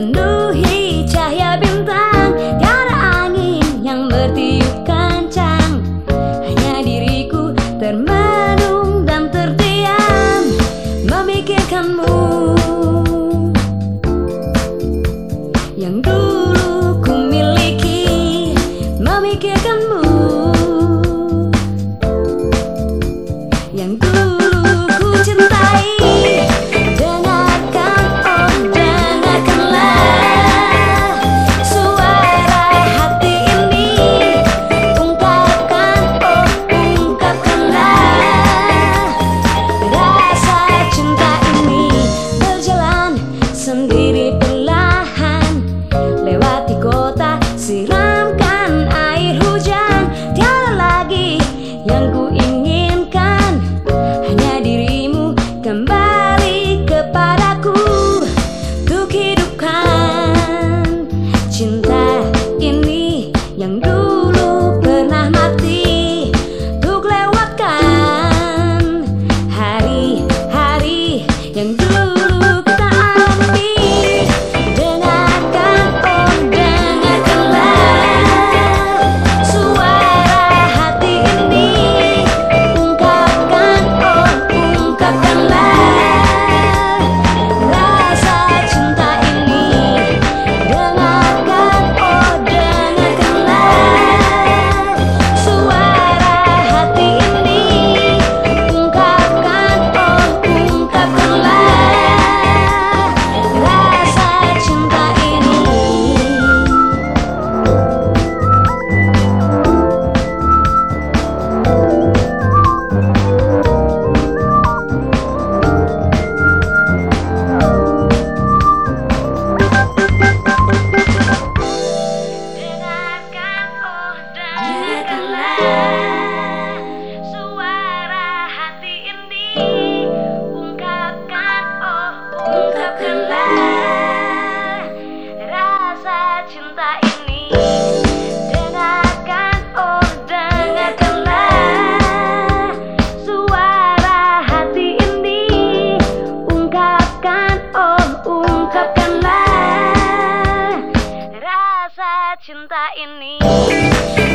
dipenuhi cahaya bintang. Tiada angin yang bertiup kencang. Hanya diriku termenung dan terdiam. Memikirkanmu. Yang dulu in need.